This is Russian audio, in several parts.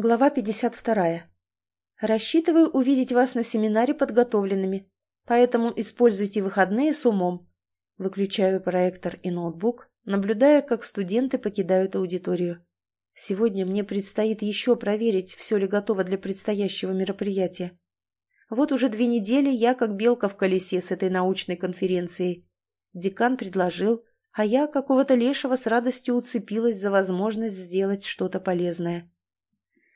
Глава 52. Рассчитываю увидеть вас на семинаре подготовленными, поэтому используйте выходные с умом. Выключаю проектор и ноутбук, наблюдая, как студенты покидают аудиторию. Сегодня мне предстоит еще проверить, все ли готово для предстоящего мероприятия. Вот уже две недели я как белка в колесе с этой научной конференцией. Декан предложил, а я какого-то лешего с радостью уцепилась за возможность сделать что-то полезное.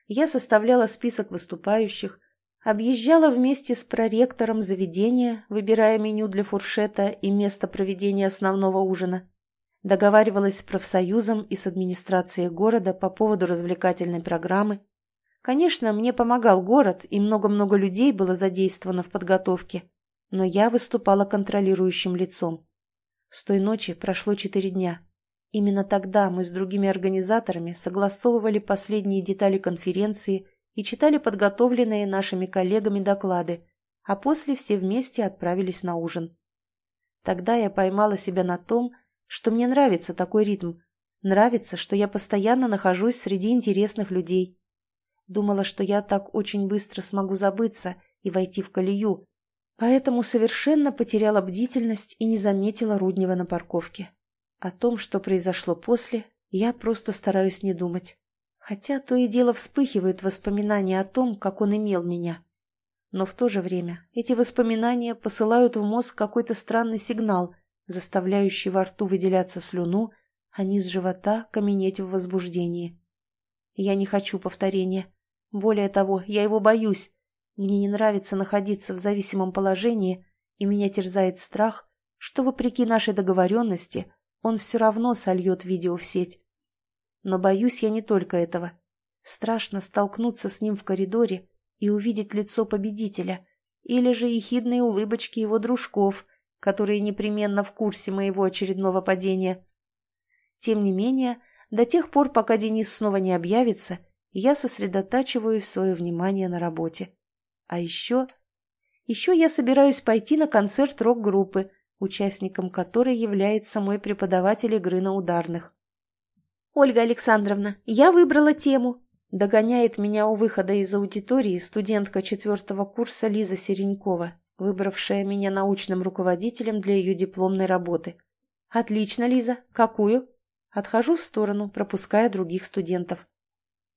Я составляла список выступающих, объезжала вместе с проректором заведения, выбирая меню для фуршета и место проведения основного ужина. Договаривалась с профсоюзом и с администрацией города по поводу развлекательной программы. Конечно, мне помогал город, и много-много людей было задействовано в подготовке, но я выступала контролирующим лицом. С той ночи прошло четыре дня. Именно тогда мы с другими организаторами согласовывали последние детали конференции и читали подготовленные нашими коллегами доклады, а после все вместе отправились на ужин. Тогда я поймала себя на том, что мне нравится такой ритм, нравится, что я постоянно нахожусь среди интересных людей. Думала, что я так очень быстро смогу забыться и войти в колею, поэтому совершенно потеряла бдительность и не заметила Руднева на парковке. О том, что произошло после, я просто стараюсь не думать. Хотя то и дело вспыхивают воспоминания о том, как он имел меня. Но в то же время эти воспоминания посылают в мозг какой-то странный сигнал, заставляющий во рту выделяться слюну, а низ живота каменеть в возбуждении. Я не хочу повторения. Более того, я его боюсь. Мне не нравится находиться в зависимом положении, и меня терзает страх, что, вопреки нашей договоренности, он все равно сольет видео в сеть. Но боюсь я не только этого. Страшно столкнуться с ним в коридоре и увидеть лицо победителя, или же ехидные улыбочки его дружков, которые непременно в курсе моего очередного падения. Тем не менее, до тех пор, пока Денис снова не объявится, я сосредотачиваю свое внимание на работе. А еще... Еще я собираюсь пойти на концерт рок-группы, участником которой является мой преподаватель игры на ударных. «Ольга Александровна, я выбрала тему», — догоняет меня у выхода из аудитории студентка четвертого курса Лиза Серенькова, выбравшая меня научным руководителем для ее дипломной работы. «Отлично, Лиза. Какую?» Отхожу в сторону, пропуская других студентов.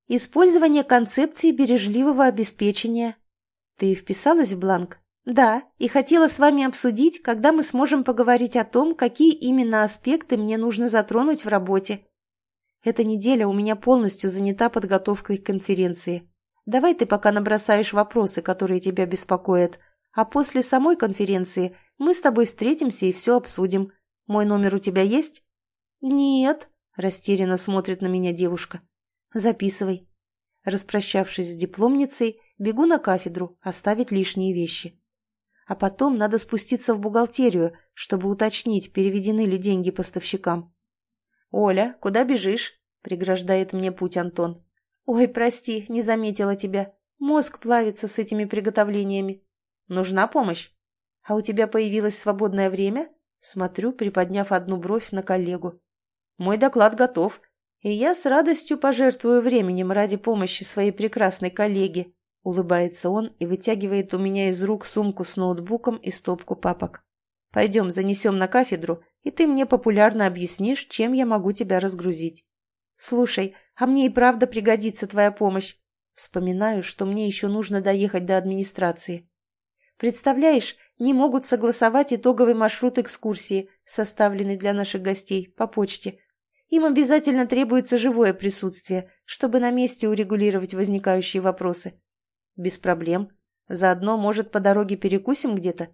«Использование концепции бережливого обеспечения». «Ты вписалась в бланк?» «Да, и хотела с вами обсудить, когда мы сможем поговорить о том, какие именно аспекты мне нужно затронуть в работе. Эта неделя у меня полностью занята подготовкой к конференции. Давай ты пока набросаешь вопросы, которые тебя беспокоят, а после самой конференции мы с тобой встретимся и все обсудим. Мой номер у тебя есть?» «Нет», – растерянно смотрит на меня девушка. «Записывай». Распрощавшись с дипломницей, бегу на кафедру оставить лишние вещи. А потом надо спуститься в бухгалтерию, чтобы уточнить, переведены ли деньги поставщикам. «Оля, куда бежишь?» – преграждает мне путь Антон. «Ой, прости, не заметила тебя. Мозг плавится с этими приготовлениями. Нужна помощь? А у тебя появилось свободное время?» Смотрю, приподняв одну бровь на коллегу. «Мой доклад готов, и я с радостью пожертвую временем ради помощи своей прекрасной коллеге, Улыбается он и вытягивает у меня из рук сумку с ноутбуком и стопку папок. «Пойдем, занесем на кафедру, и ты мне популярно объяснишь, чем я могу тебя разгрузить». «Слушай, а мне и правда пригодится твоя помощь. Вспоминаю, что мне еще нужно доехать до администрации. Представляешь, не могут согласовать итоговый маршрут экскурсии, составленный для наших гостей, по почте. Им обязательно требуется живое присутствие, чтобы на месте урегулировать возникающие вопросы. Без проблем. Заодно, может, по дороге перекусим где-то?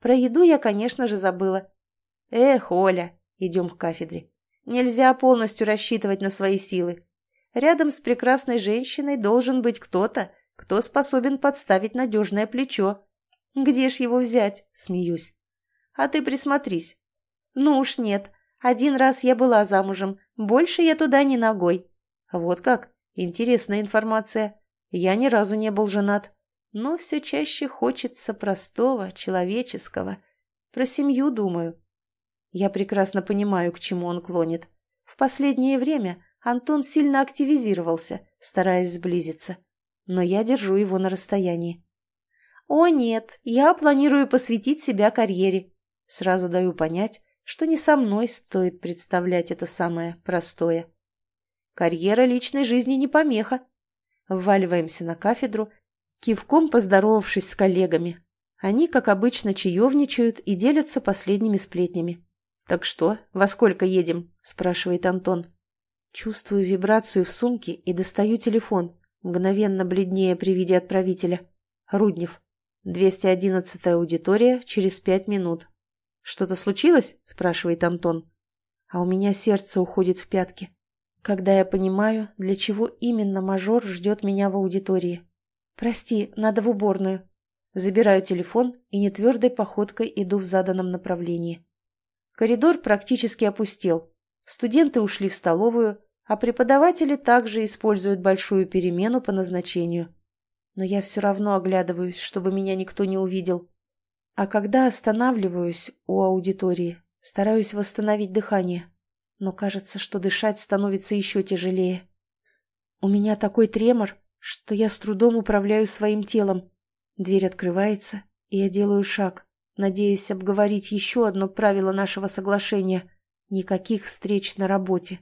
Про еду я, конечно же, забыла. Эх, Оля, идем к кафедре. Нельзя полностью рассчитывать на свои силы. Рядом с прекрасной женщиной должен быть кто-то, кто способен подставить надежное плечо. Где ж его взять? Смеюсь. А ты присмотрись. Ну уж нет. Один раз я была замужем. Больше я туда не ногой. Вот как? Интересная информация. Я ни разу не был женат, но все чаще хочется простого, человеческого. Про семью думаю. Я прекрасно понимаю, к чему он клонит. В последнее время Антон сильно активизировался, стараясь сблизиться. Но я держу его на расстоянии. «О, нет, я планирую посвятить себя карьере». Сразу даю понять, что не со мной стоит представлять это самое простое. Карьера личной жизни не помеха. Вваливаемся на кафедру, кивком поздоровавшись с коллегами. Они, как обычно, чаевничают и делятся последними сплетнями. «Так что, во сколько едем?» – спрашивает Антон. Чувствую вибрацию в сумке и достаю телефон, мгновенно бледнее при виде отправителя. Руднев. 211-я аудитория через пять минут. «Что-то случилось?» – спрашивает Антон. А у меня сердце уходит в пятки, когда я понимаю, для чего именно мажор ждет меня в аудитории. «Прости, надо в уборную». Забираю телефон и нетвердой походкой иду в заданном направлении. Коридор практически опустел. Студенты ушли в столовую, а преподаватели также используют большую перемену по назначению. Но я все равно оглядываюсь, чтобы меня никто не увидел. А когда останавливаюсь у аудитории, стараюсь восстановить дыхание. Но кажется, что дышать становится еще тяжелее. У меня такой тремор, что я с трудом управляю своим телом. Дверь открывается, и я делаю шаг, надеясь обговорить еще одно правило нашего соглашения — никаких встреч на работе.